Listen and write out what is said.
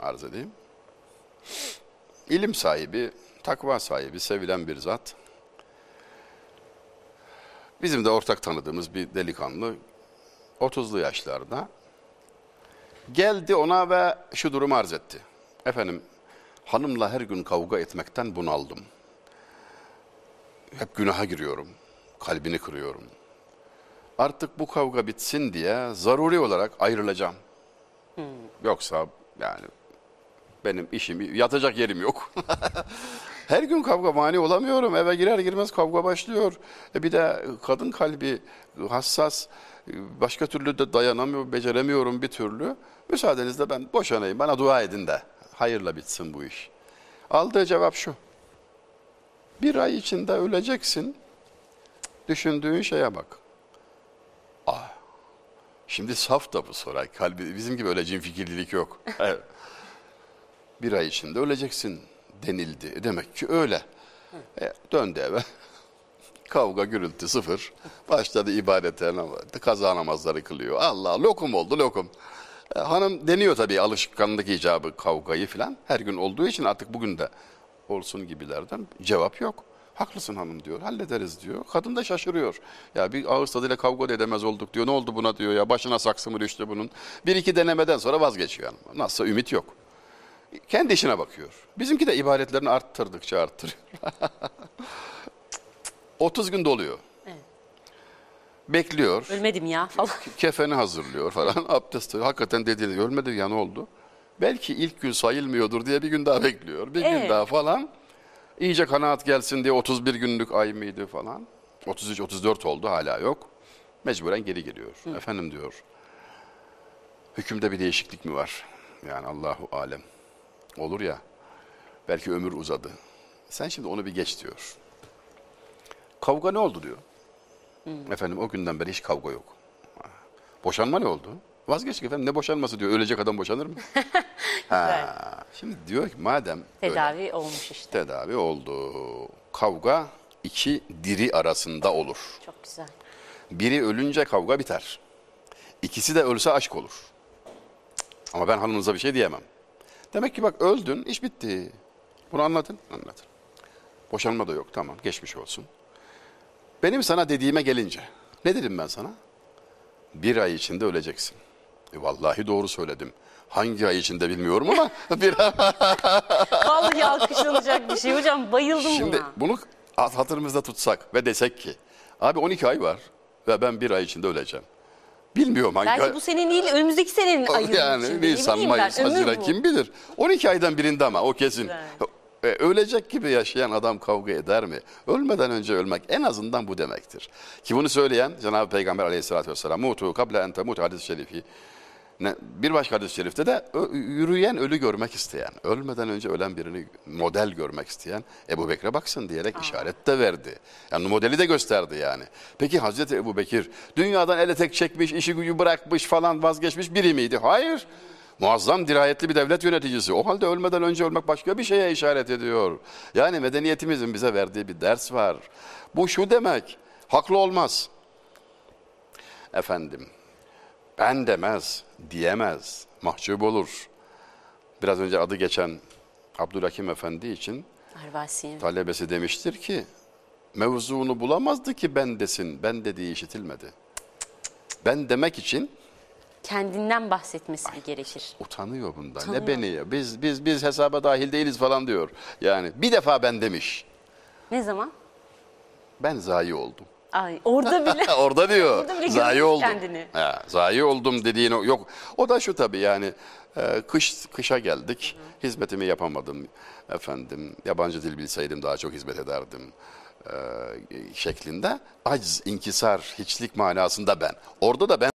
arz edeyim. İlim sahibi, takva sahibi, sevilen bir zat. Bizim de ortak tanıdığımız bir delikanlı 30'lu yaşlarda geldi ona ve şu durumu arz etti. Efendim hanımla her gün kavga etmekten bunaldım. Hep günaha giriyorum. Kalbini kırıyorum. Artık bu kavga bitsin diye zaruri olarak ayrılacağım. Yoksa yani benim işim, yatacak yerim yok. Her gün kavga mani olamıyorum. Eve girer girmez kavga başlıyor. E bir de kadın kalbi hassas. Başka türlü de dayanamıyorum, beceremiyorum bir türlü. Müsaadenizle ben boşanayım. Bana dua edin de hayırla bitsin bu iş. Aldığı cevap şu. Bir ay içinde öleceksin. Düşündüğün şeye bak. Ah. Şimdi saf da bu soru. Kalbi, bizim gibi öyle cin fikirlilik yok. Evet. Bir ay içinde öleceksin denildi. E Demek ki öyle. E, döndü eve. Kavga, gürültü sıfır. Başladı ibadete, kaza namazları kılıyor. Allah lokum oldu lokum. E, hanım deniyor tabii alışkanlık icabı kavgayı filan. Her gün olduğu için artık bugün de olsun gibilerden cevap yok. Haklısın hanım diyor. Hallederiz diyor. Kadın da şaşırıyor. Ya bir ağız tadıyla kavga da edemez olduk diyor. Ne oldu buna diyor ya. Başına saksı mı düştü bunun. Bir iki denemeden sonra vazgeçiyor. hanım. Nasılsa ümit yok. Kendi işine bakıyor. Bizimki de ibadetlerini arttırdıkça arttırıyor. 30 gün doluyor. Bekliyor. Ölmedim ya falan. Kefeni hazırlıyor falan. Abdest. Hakikaten dediğini ölmedi ya ne oldu? Belki ilk gün sayılmıyordur diye bir gün daha bekliyor. Bir gün Evet. daha falan. İyice kanaat gelsin diye 31 günlük ay mıydı falan. 33-34 oldu hala yok. Mecburen geri geliyor. Efendim diyor. Hükümde bir değişiklik mi var? Yani Allahu alem. Olur ya. Belki ömür uzadı. Sen şimdi onu bir geç diyor. Kavga ne oldu diyor. Efendim o günden beri hiç kavga yok. Boşanma ne oldu? Vazgeçtik efendim ne boşanması diyor. Ölecek adam boşanır mı? ha, şimdi diyor ki madem öyle, Tedavi olmuş işte. tedavi oldu. Kavga iki diri arasında olur. Çok güzel. Biri ölünce kavga biter. İkisi de ölse aşk olur. Ama ben hanımınıza bir şey diyemem. Demek ki bak öldün, iş bitti. Bunu anladın? Anladın. Boşanma da yok, tamam geçmiş olsun. Benim sana dediğime gelince, ne dedim ben sana? Bir ay içinde öleceksin. E vallahi doğru söyledim. Hangi ay içinde bilmiyorum ama bir Vallahi alkışlanacak bir şey. Hocam bayıldım Şimdi buna. bunu hatırımızda tutsak ve desek ki abi 12 ay var ve ben bir ay içinde öleceğim. Bilmiyorum hangi Belki bu senin değil önümüzdeki senenin ayının yani içinde. Nisan, ben, Mayıs, Haziran bu. kim bilir. 12 aydan birinde ama o kesin. Güzel. E, ölecek gibi yaşayan adam kavga eder mi? Ölmeden önce ölmek en azından bu demektir. Ki bunu söyleyen Cenab-ı Peygamber aleyhissalatü vesselam mutu kable en temutu hadis-i şerifi. Bir başka hadis-i şerifte de yürüyen ölü görmek isteyen, ölmeden önce ölen birini model görmek isteyen Ebu Bekir'e baksın diyerek işaret de verdi. Yani modeli de gösterdi yani. Peki Hazreti Ebu Bekir dünyadan ele tek çekmiş, işi gücü bırakmış falan vazgeçmiş biri miydi? Hayır. Muazzam dirayetli bir devlet yöneticisi. O halde ölmeden önce ölmek başka bir şeye işaret ediyor. Yani medeniyetimizin bize verdiği bir ders var. Bu şu demek, haklı olmaz. Efendim, ben demez, diyemez, mahcup olur. Biraz önce adı geçen Abdülhakim Efendi için Arvasiye. talebesi demiştir ki, mevzunu bulamazdı ki ben desin, ben dediği işitilmedi. Ben demek için Kendinden bahsetmesi gerekir. utanıyor bundan. Utanıyor. Ne beni ya, biz, biz, biz hesaba dahil değiliz falan diyor. Yani bir defa ben demiş, Ne zaman? ben zayi oldum. Ay orada bile. Orada diyor. Orada bile zayi oldum. kendini. Ha, zayi oldum dediğin o- yok. O da şu tabii yani e, kış kışa geldik. Hizmetimi yapamadım efendim. Yabancı dil bilseydim daha çok hizmet ederdim e, şeklinde. Aciz, inkisar, hiçlik manasında ben. Orada da ben